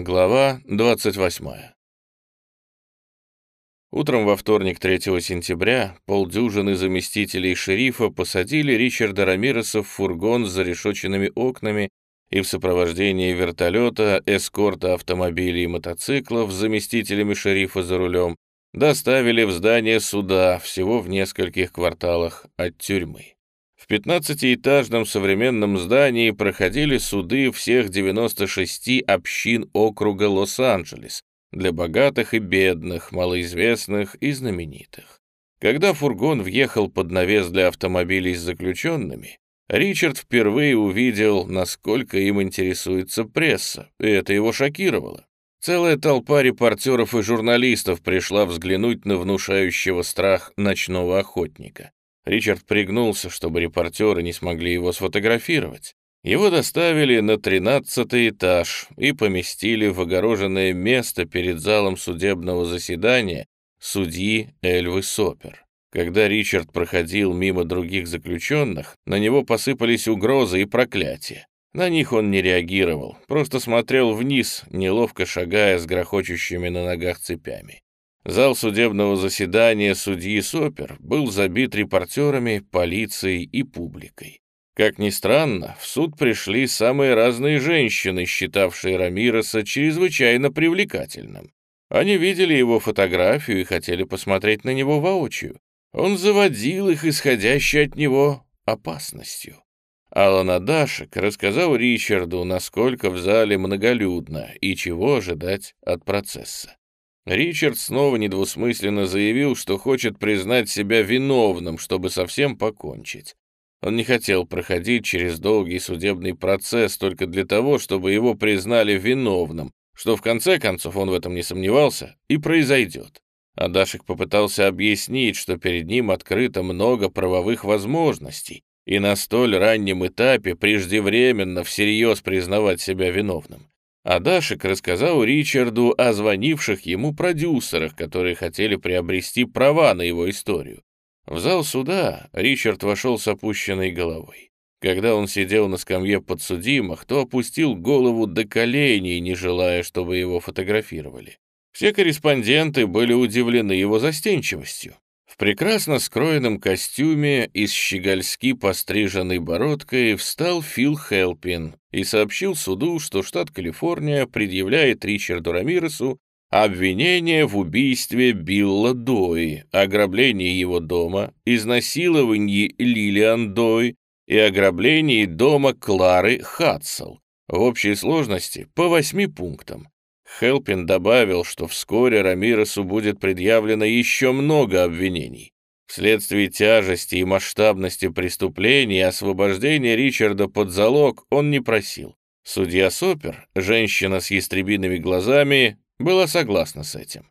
Глава 28. Утром во вторник 3 сентября полдюжины заместителей шерифа посадили Ричарда Рамиреса в фургон с зарешоченными окнами и в сопровождении вертолета, эскорта автомобилей и мотоциклов с заместителями шерифа за рулем доставили в здание суда всего в нескольких кварталах от тюрьмы. В 15-этажном современном здании проходили суды всех 96 общин округа Лос-Анджелес для богатых и бедных, малоизвестных и знаменитых. Когда фургон въехал под навес для автомобилей с заключенными, Ричард впервые увидел, насколько им интересуется пресса, и это его шокировало. Целая толпа репортеров и журналистов пришла взглянуть на внушающего страх ночного охотника. Ричард пригнулся, чтобы репортеры не смогли его сфотографировать. Его доставили на тринадцатый этаж и поместили в огороженное место перед залом судебного заседания судьи Эльвы Сопер. Когда Ричард проходил мимо других заключенных, на него посыпались угрозы и проклятия. На них он не реагировал, просто смотрел вниз, неловко шагая с грохочущими на ногах цепями. Зал судебного заседания судьи Сопер был забит репортерами, полицией и публикой. Как ни странно, в суд пришли самые разные женщины, считавшие Рамироса чрезвычайно привлекательным. Они видели его фотографию и хотели посмотреть на него воочию. Он заводил их, исходящей от него опасностью. Алан Адашек рассказал Ричарду, насколько в зале многолюдно и чего ожидать от процесса. Ричард снова недвусмысленно заявил, что хочет признать себя виновным, чтобы совсем покончить. Он не хотел проходить через долгий судебный процесс только для того, чтобы его признали виновным, что в конце концов он в этом не сомневался, и произойдет. Адашек попытался объяснить, что перед ним открыто много правовых возможностей, и на столь раннем этапе преждевременно всерьез признавать себя виновным. Адашек рассказал Ричарду о звонивших ему продюсерах, которые хотели приобрести права на его историю. В зал суда Ричард вошел с опущенной головой. Когда он сидел на скамье подсудимых, то опустил голову до коленей, не желая, чтобы его фотографировали. Все корреспонденты были удивлены его застенчивостью. Прекрасно скроенном костюме и с щегольски постриженной бородкой встал Фил Хелпин и сообщил суду, что штат Калифорния предъявляет Ричарду Рамиресу обвинение в убийстве Билла Дой, ограблении его дома, изнасиловании Лилиан Дой и ограблении дома Клары Хатсел. В общей сложности по восьми пунктам. Хелпин добавил, что вскоре Рамиресу будет предъявлено еще много обвинений. Вследствие тяжести и масштабности преступления освобождения Ричарда под залог он не просил. Судья Сопер, женщина с ястребиными глазами, была согласна с этим.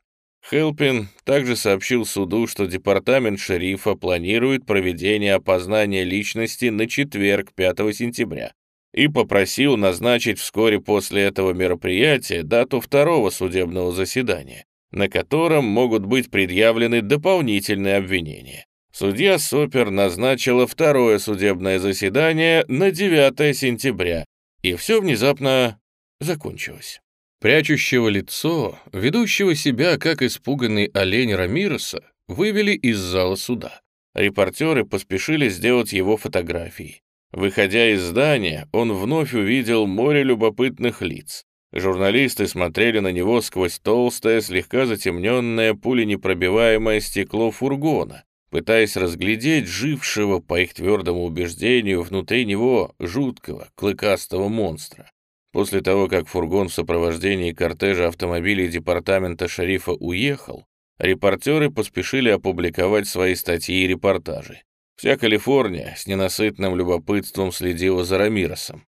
Хелпин также сообщил суду, что департамент шерифа планирует проведение опознания личности на четверг, 5 сентября, и попросил назначить вскоре после этого мероприятия дату второго судебного заседания, на котором могут быть предъявлены дополнительные обвинения. Судья Супер назначила второе судебное заседание на 9 сентября, и все внезапно закончилось. Прячущего лицо, ведущего себя как испуганный олень Рамироса, вывели из зала суда. Репортеры поспешили сделать его фотографии. Выходя из здания, он вновь увидел море любопытных лиц. Журналисты смотрели на него сквозь толстое, слегка затемненное, пуленепробиваемое стекло фургона, пытаясь разглядеть жившего, по их твердому убеждению, внутри него жуткого, клыкастого монстра. После того, как фургон в сопровождении кортежа автомобилей департамента шерифа уехал, репортеры поспешили опубликовать свои статьи и репортажи. Вся Калифорния с ненасытным любопытством следила за Рамиросом.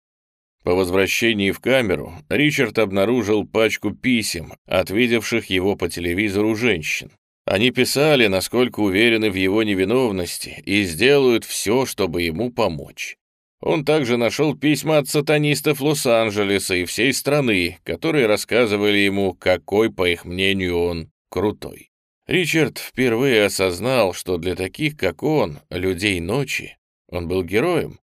По возвращении в камеру Ричард обнаружил пачку писем от видевших его по телевизору женщин. Они писали, насколько уверены в его невиновности и сделают все, чтобы ему помочь. Он также нашел письма от сатанистов Лос-Анджелеса и всей страны, которые рассказывали ему, какой, по их мнению, он крутой. Ричард впервые осознал, что для таких, как он, людей ночи, он был героем.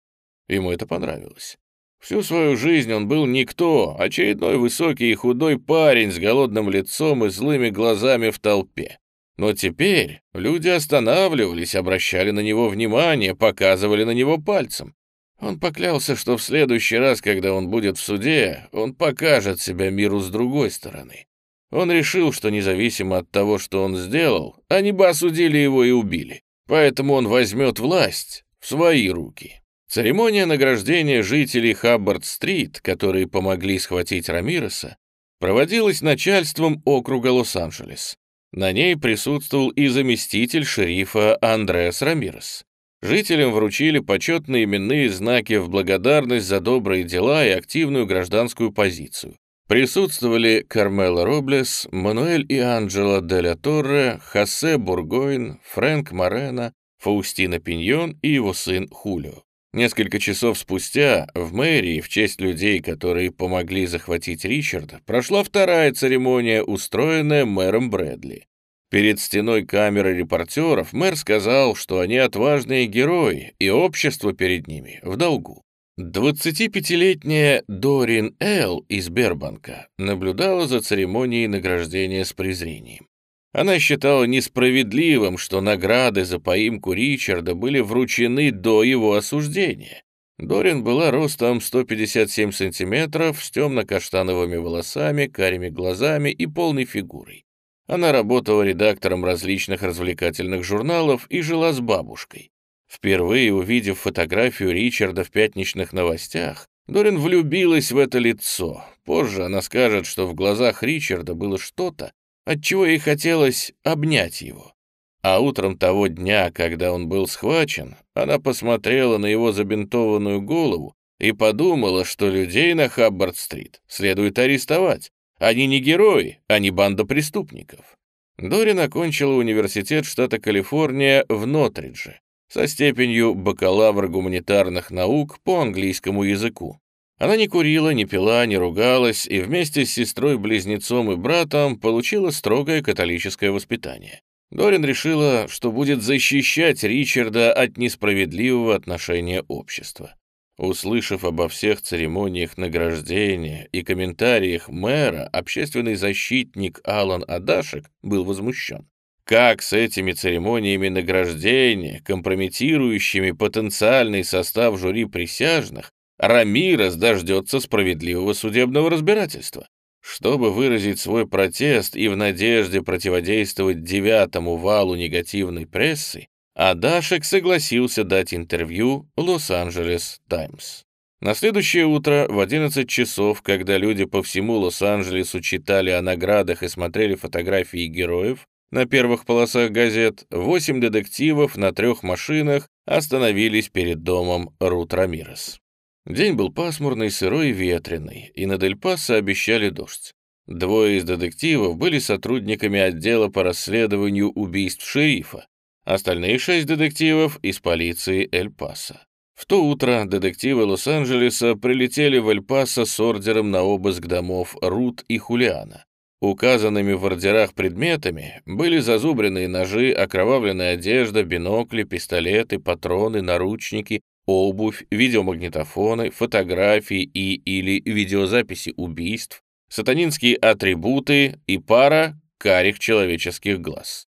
Ему это понравилось. Всю свою жизнь он был никто, очередной высокий и худой парень с голодным лицом и злыми глазами в толпе. Но теперь люди останавливались, обращали на него внимание, показывали на него пальцем. Он поклялся, что в следующий раз, когда он будет в суде, он покажет себя миру с другой стороны. Он решил, что независимо от того, что он сделал, они бы осудили его и убили. Поэтому он возьмет власть в свои руки. Церемония награждения жителей Хаббард-стрит, которые помогли схватить Рамиреса, проводилась начальством округа Лос-Анджелес. На ней присутствовал и заместитель шерифа Андреас Рамирес. Жителям вручили почетные именные знаки в благодарность за добрые дела и активную гражданскую позицию. Присутствовали Кармела Роблес, Мануэль и Анджело Деля Торре, Хосе Бургойн, Фрэнк Морено, Фаустина Пиньон и его сын Хулио. Несколько часов спустя в мэрии в честь людей, которые помогли захватить Ричарда, прошла вторая церемония, устроенная мэром Брэдли. Перед стеной камеры репортеров мэр сказал, что они отважные герои, и общество перед ними в долгу. 25-летняя Дорин Эл из Бербанка наблюдала за церемонией награждения с презрением. Она считала несправедливым, что награды за поимку Ричарда были вручены до его осуждения. Дорин была ростом 157 сантиметров, с темно-каштановыми волосами, карими глазами и полной фигурой. Она работала редактором различных развлекательных журналов и жила с бабушкой. Впервые увидев фотографию Ричарда в пятничных новостях, Дорин влюбилась в это лицо. Позже она скажет, что в глазах Ричарда было что-то, отчего ей хотелось обнять его. А утром того дня, когда он был схвачен, она посмотрела на его забинтованную голову и подумала, что людей на Хаббард-стрит следует арестовать. Они не герои, они банда преступников. Дорин окончила университет штата Калифорния в Нотридже со степенью бакалавра гуманитарных наук по английскому языку. Она не курила, не пила, не ругалась и вместе с сестрой-близнецом и братом получила строгое католическое воспитание. Дорин решила, что будет защищать Ричарда от несправедливого отношения общества. Услышав обо всех церемониях награждения и комментариях мэра, общественный защитник Алан Адашек был возмущен. Как с этими церемониями награждения, компрометирующими потенциальный состав жюри присяжных, Рамирес дождется справедливого судебного разбирательства? Чтобы выразить свой протест и в надежде противодействовать девятому валу негативной прессы, Адашек согласился дать интервью «Лос-Анджелес Таймс». На следующее утро в 11 часов, когда люди по всему Лос-Анджелесу читали о наградах и смотрели фотографии героев, на первых полосах газет восемь детективов на трех машинах остановились перед домом Рут Рамирес. День был пасмурный, сырой и ветреный, и на Дель-Пасо обещали дождь. Двое из детективов были сотрудниками отдела по расследованию убийств шерифа, остальные шесть детективов из полиции Эль-Пасо. В то утро детективы Лос-Анджелеса прилетели в Эль-Пасо с ордером на обыск домов Рут и Хулиана. Указанными в ордерах предметами были зазубренные ножи, окровавленная одежда, бинокли, пистолеты, патроны, наручники, обувь, видеомагнитофоны, фотографии и или видеозаписи убийств, сатанинские атрибуты и пара карих человеческих глаз.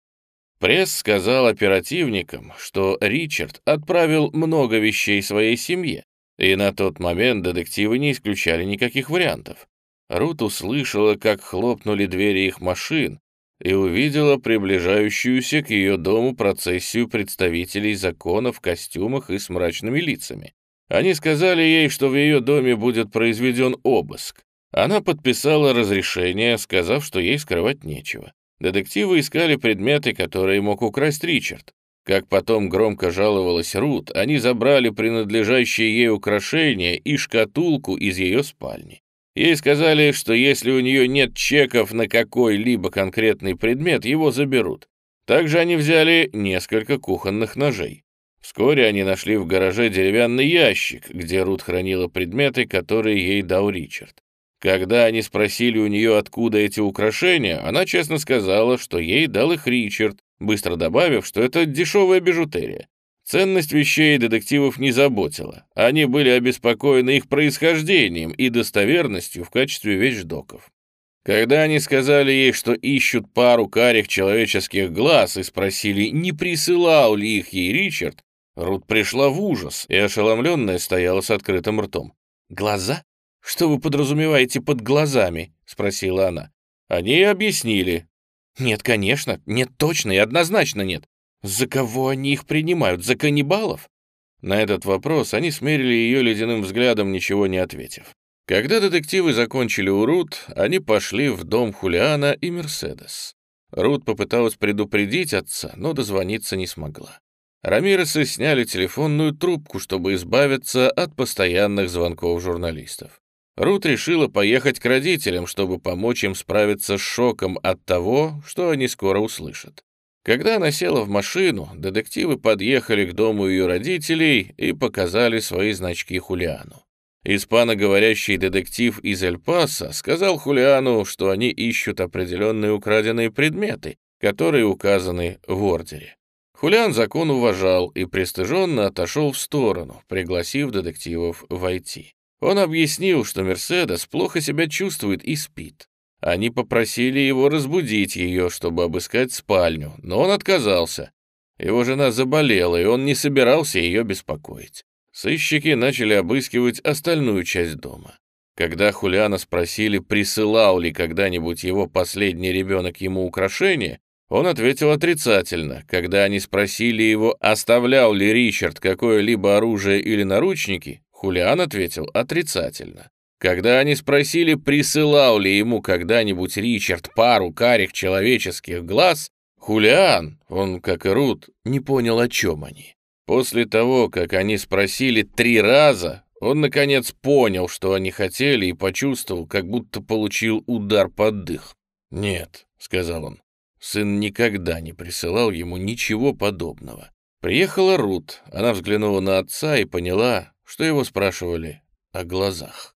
Пресс сказал оперативникам, что Ричард отправил много вещей своей семье, и на тот момент детективы не исключали никаких вариантов. Рут услышала, как хлопнули двери их машин, и увидела приближающуюся к ее дому процессию представителей закона в костюмах и с мрачными лицами. Они сказали ей, что в ее доме будет произведен обыск. Она подписала разрешение, сказав, что ей скрывать нечего. Детективы искали предметы, которые мог украсть Ричард. Как потом громко жаловалась Рут, они забрали принадлежащие ей украшения и шкатулку из ее спальни. Ей сказали, что если у нее нет чеков на какой-либо конкретный предмет, его заберут. Также они взяли несколько кухонных ножей. Вскоре они нашли в гараже деревянный ящик, где Рут хранила предметы, которые ей дал Ричард. Когда они спросили у нее, откуда эти украшения, она честно сказала, что ей дал их Ричард, быстро добавив, что это дешевая бижутерия. Ценность вещей детективов не заботила. Они были обеспокоены их происхождением и достоверностью в качестве вещдоков. Когда они сказали ей, что ищут пару карих человеческих глаз и спросили, не присылал ли их ей Ричард, Рут пришла в ужас и ошеломленная стояла с открытым ртом. «Глаза? Что вы подразумеваете под глазами?» — спросила она. Они объяснили. «Нет, конечно, нет точно и однозначно нет. За кого они их принимают? За каннибалов?» На этот вопрос они смерили ее ледяным взглядом, ничего не ответив. Когда детективы закончили у Рут, они пошли в дом Хулиана и Мерседес. Рут попыталась предупредить отца, но дозвониться не смогла. Рамиресы сняли телефонную трубку, чтобы избавиться от постоянных звонков журналистов. Рут решила поехать к родителям, чтобы помочь им справиться с шоком от того, что они скоро услышат. Когда она села в машину, детективы подъехали к дому ее родителей и показали свои значки Хулиану. Испаноговорящий детектив из Эль-Паса сказал Хулиану, что они ищут определенные украденные предметы, которые указаны в ордере. Хулиан закон уважал и пристыженно отошел в сторону, пригласив детективов войти. Он объяснил, что Мерседес плохо себя чувствует и спит. Они попросили его разбудить ее, чтобы обыскать спальню, но он отказался. Его жена заболела, и он не собирался ее беспокоить. Сыщики начали обыскивать остальную часть дома. Когда Хулиана спросили, присылал ли когда-нибудь его последний ребенок ему украшения, он ответил отрицательно. Когда они спросили его, оставлял ли Ричард какое-либо оружие или наручники, Хулиан ответил отрицательно. Когда они спросили, присылал ли ему когда-нибудь Ричард пару карих человеческих глаз, Хулиан, он, как и Рут, не понял, о чем они. После того, как они спросили три раза, он, наконец, понял, что они хотели, и почувствовал, как будто получил удар под дых. «Нет», — сказал он, — сын никогда не присылал ему ничего подобного. Приехала Рут, она взглянула на отца и поняла, что его спрашивали о глазах.